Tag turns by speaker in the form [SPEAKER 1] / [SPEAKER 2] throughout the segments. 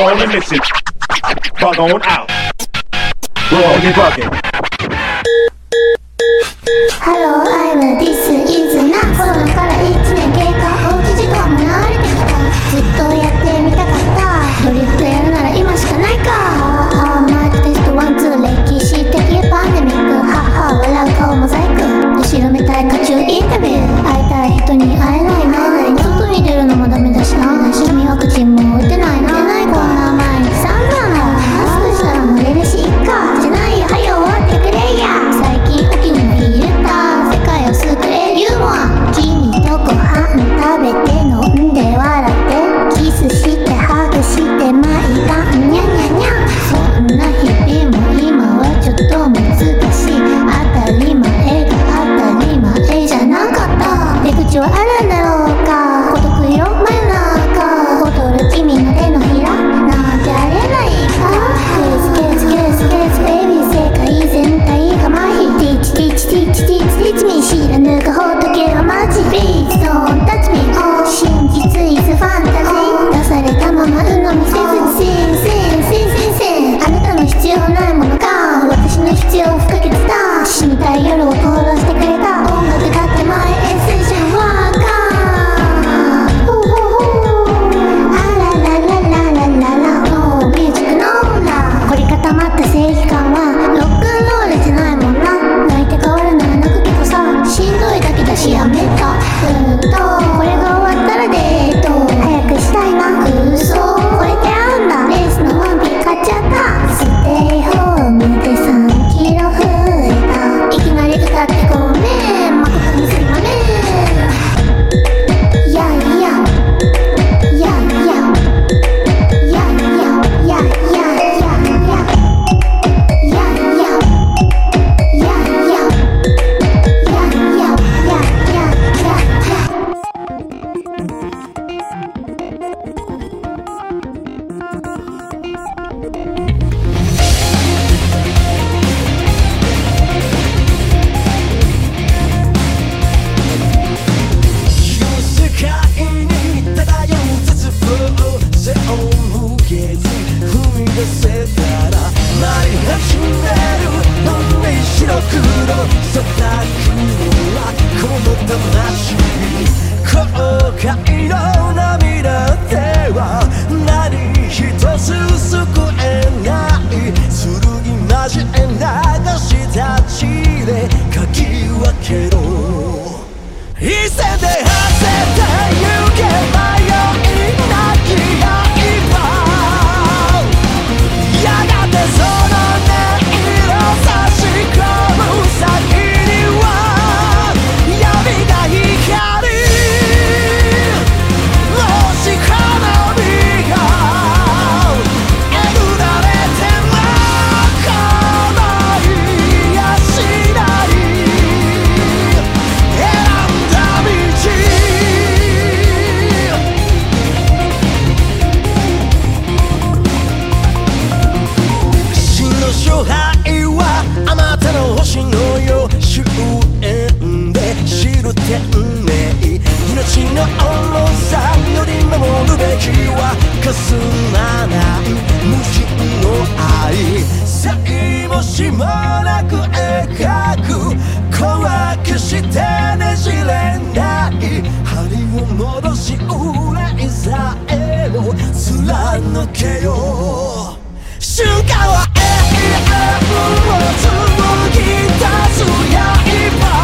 [SPEAKER 1] on the mission. Bug on out. We're on your bucket.
[SPEAKER 2] Hello. らけ
[SPEAKER 3] よ。瞬間は永遠を紡ぎ出す刃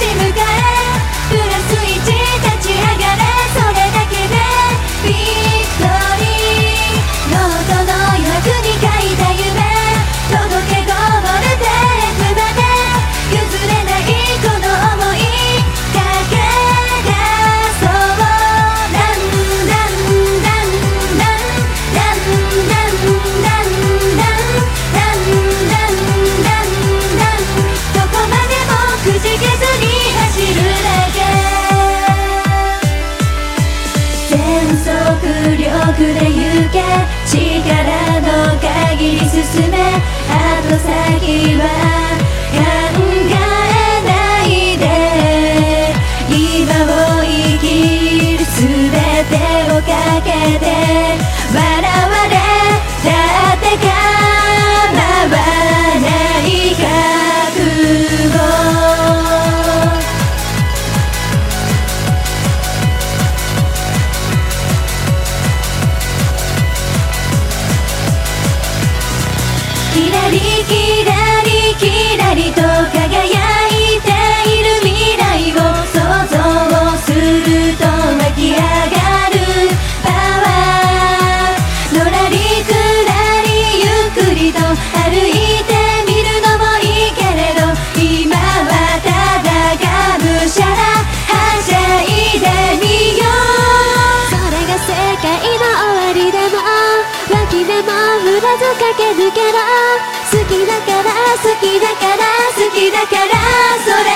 [SPEAKER 3] 아침을 先は
[SPEAKER 4] 考えないで今を生きる全てをかけて笑われきだから好きだからそれ。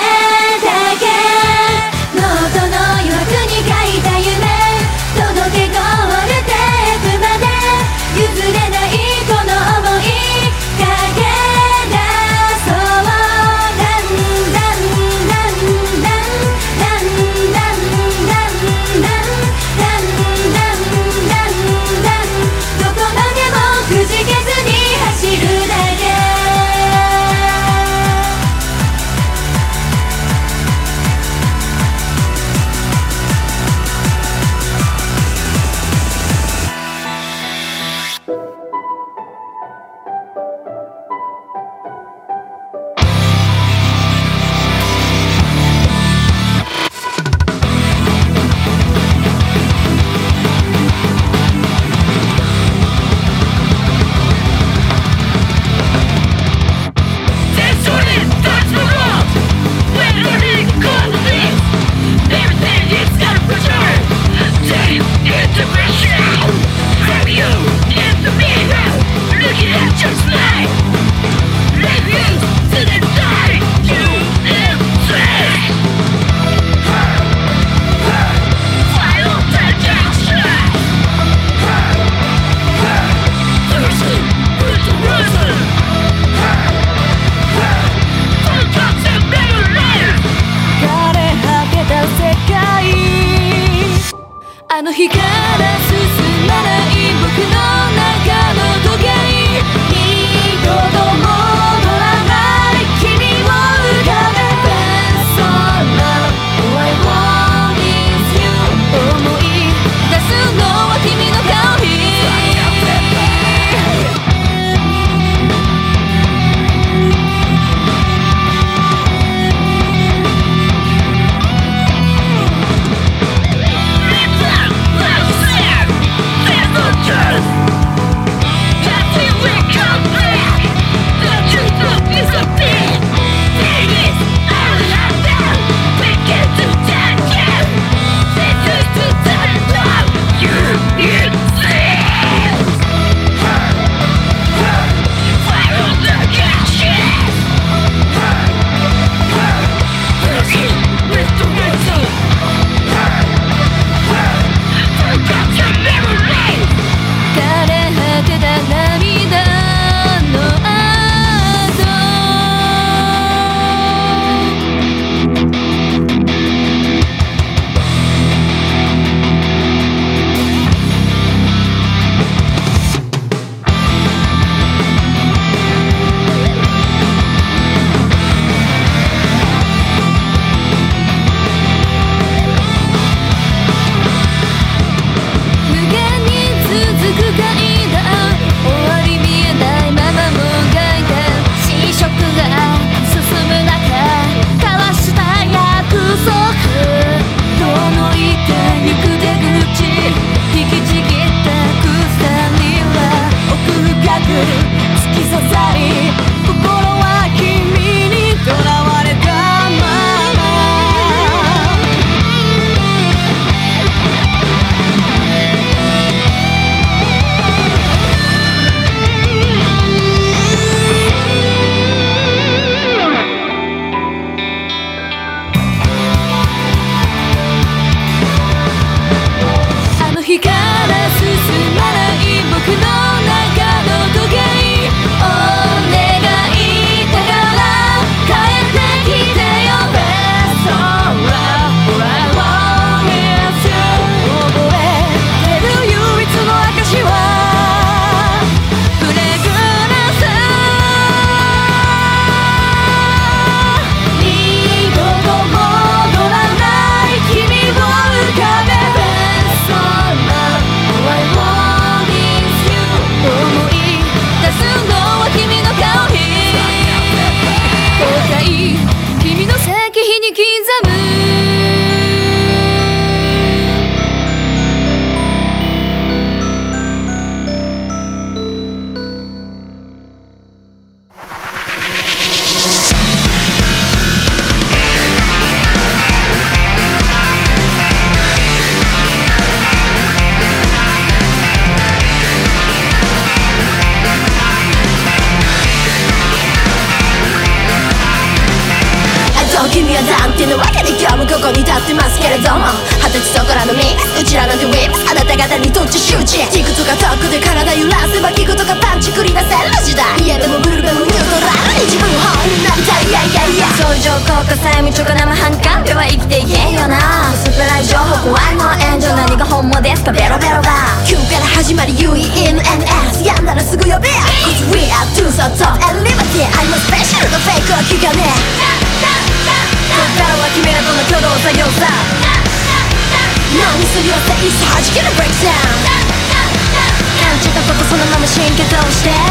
[SPEAKER 4] して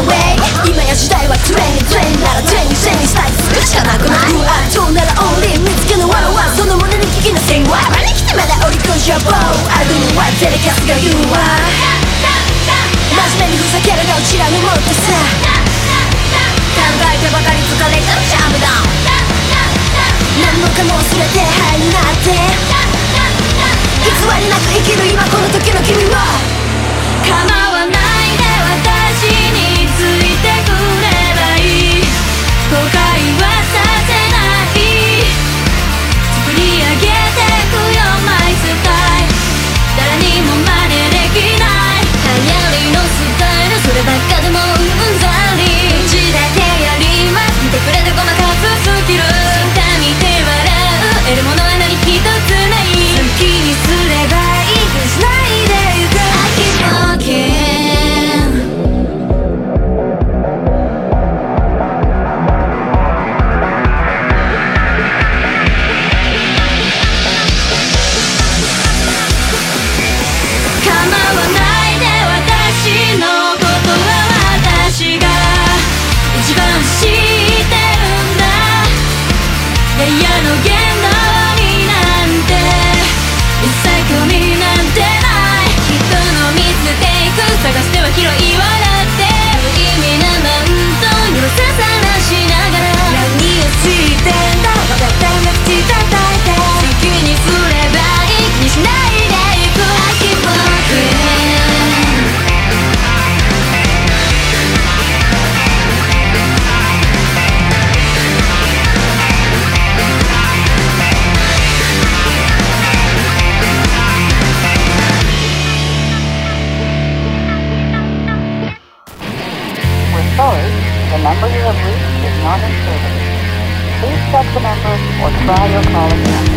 [SPEAKER 4] away 今や時代は t r a i n t n なら t r a i n t r a n したい。するしかなくない？無愛情なら only 見つけのワンワンそのものに危きな線はまに来てまだりう I don't know why スが言うわ。真面目にふざけるがちらにもってさ。考えてばかり疲れたジャムだ何もかも忘れてハになって。偽りなく生きる今この時の君は構わないで私に。by your call again.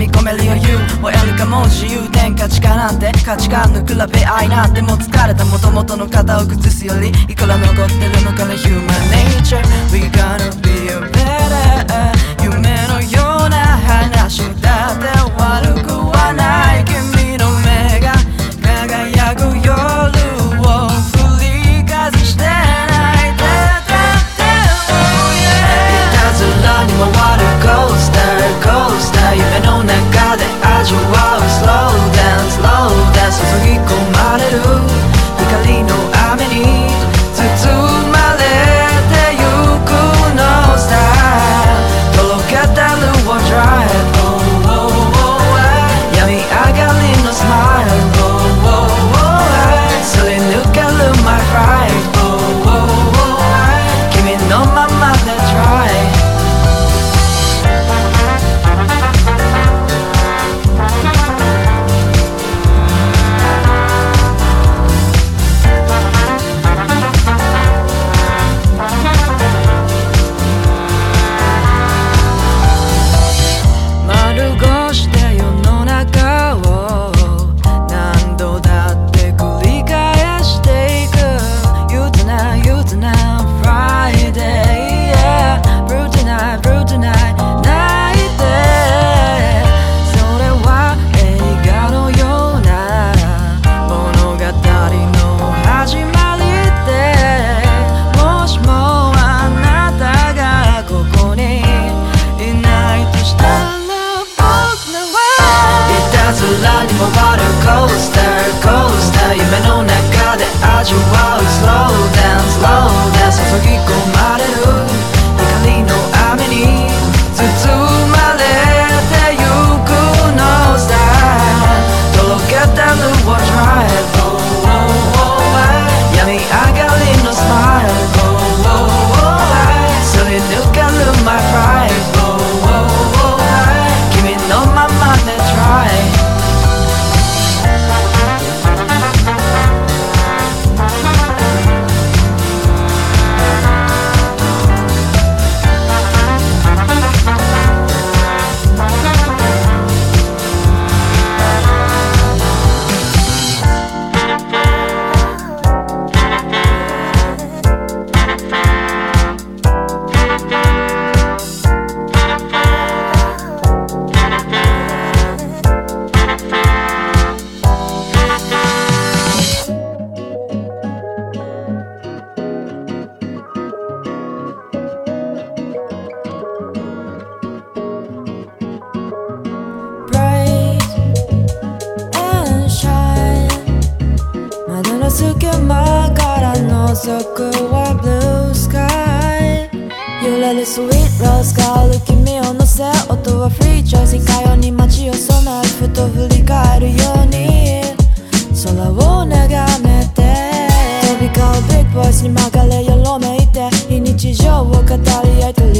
[SPEAKER 4] み
[SPEAKER 5] 込
[SPEAKER 4] める余裕。をえる
[SPEAKER 6] かも自由。天価値観なんて。価値観の比べ合いなんてもう疲れた元々の型を崩すより。いくら残ってるのかな Human nature We gonna be a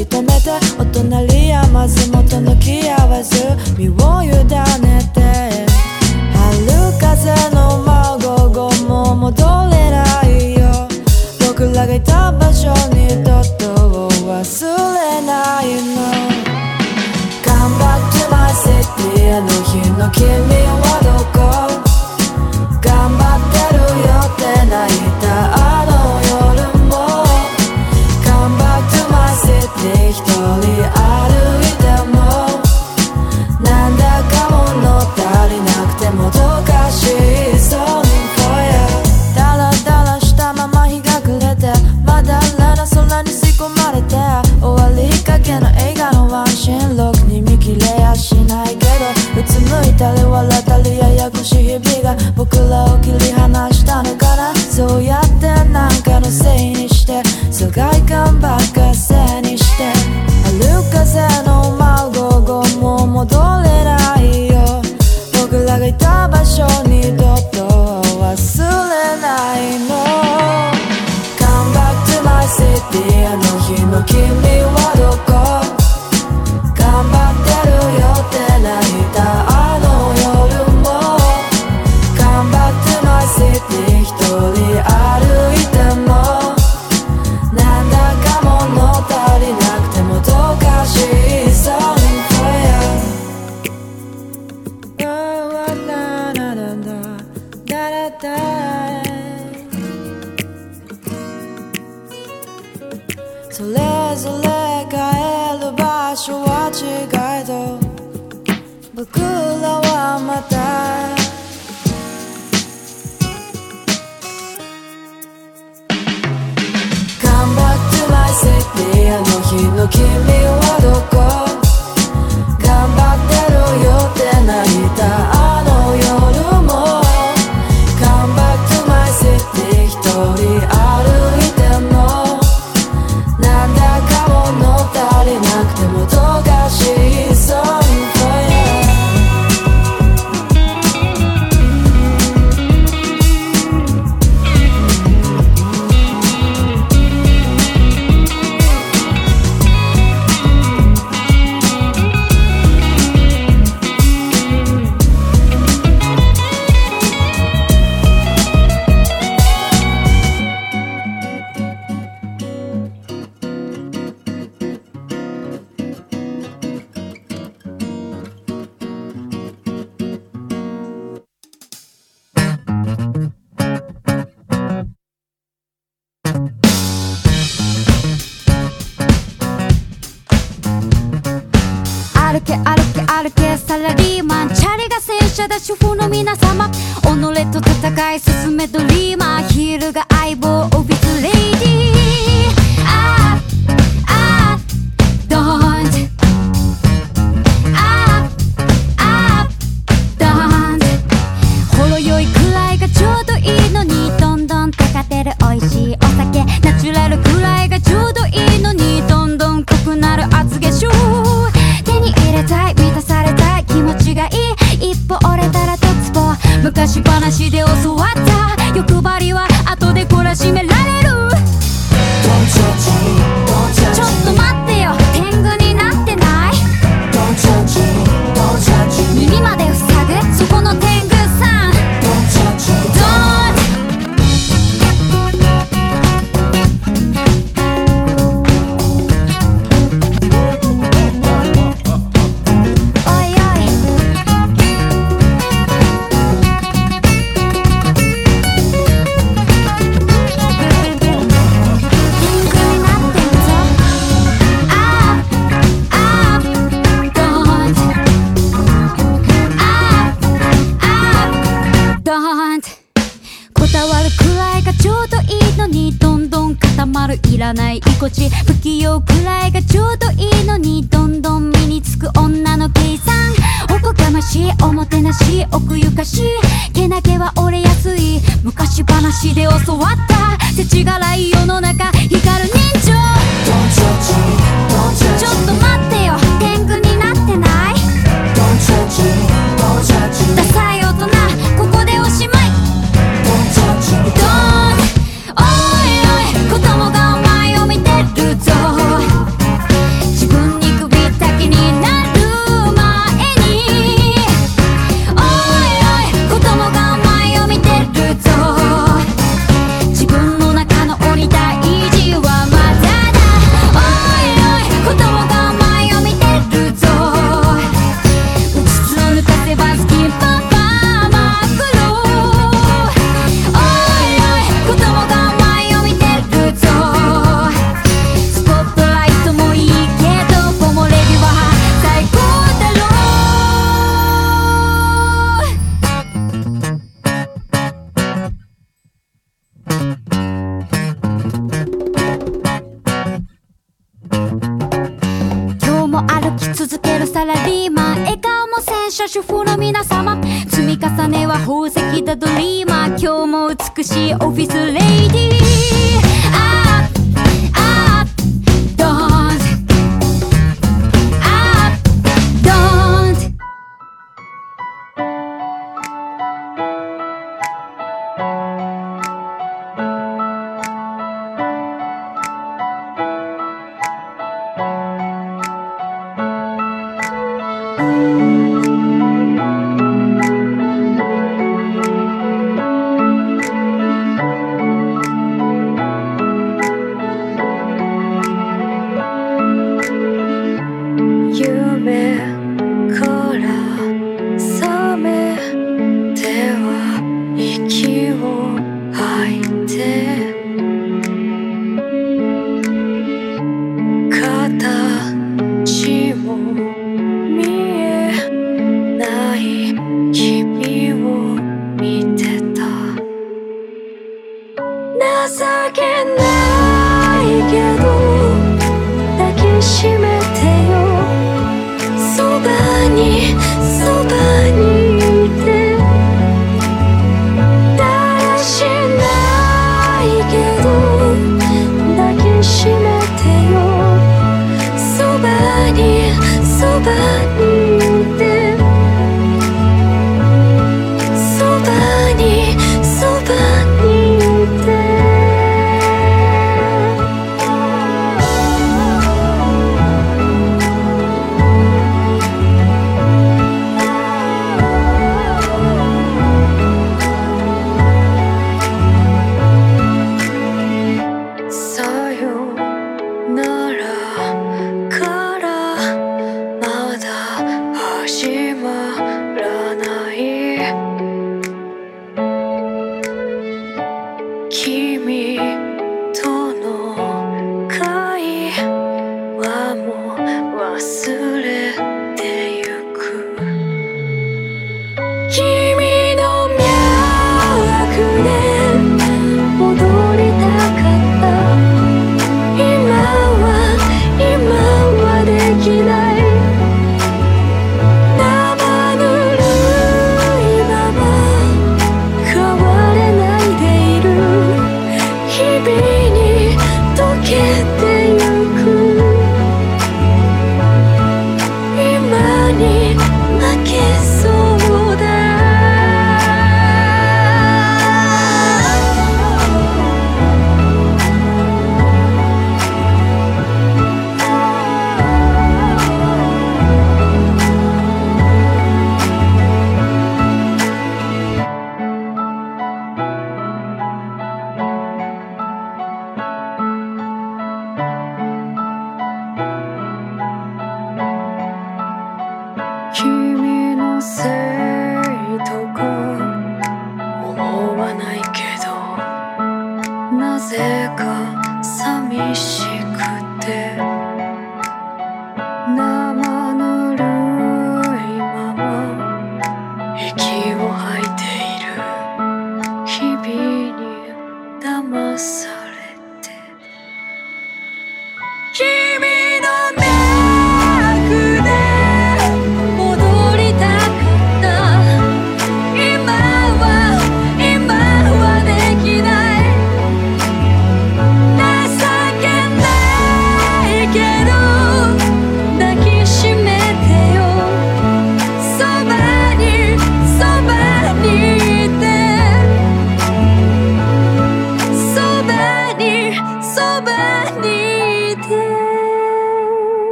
[SPEAKER 6] 認めてお隣やまず元の気合わず身を委ねて。春風の孫午後も戻れないよ。僕らがいた場所にとっ
[SPEAKER 4] とを忘れないの。Come back to my city あの日の君は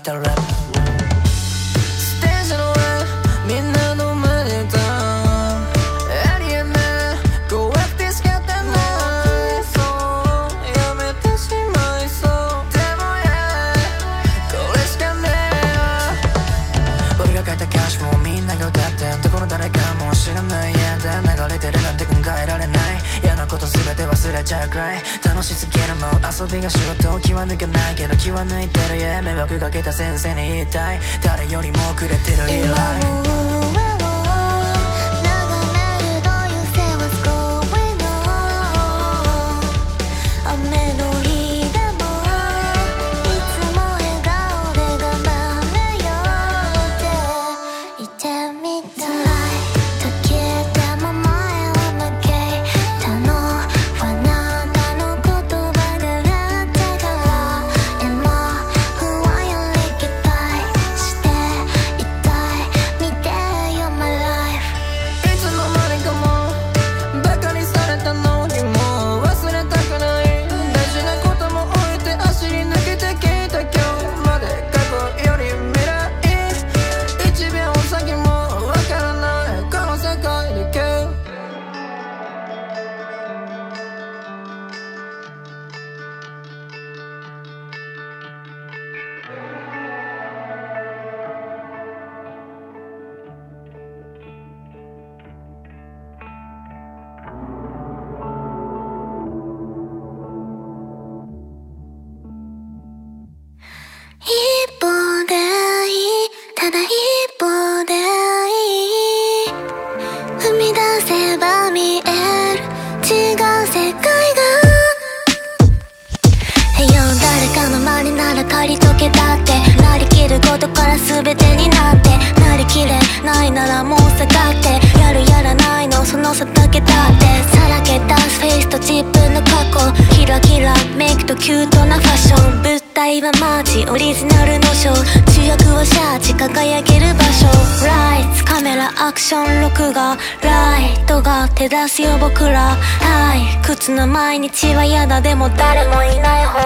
[SPEAKER 4] た
[SPEAKER 2] 毎日は
[SPEAKER 6] 嫌だでも誰もいない
[SPEAKER 7] 方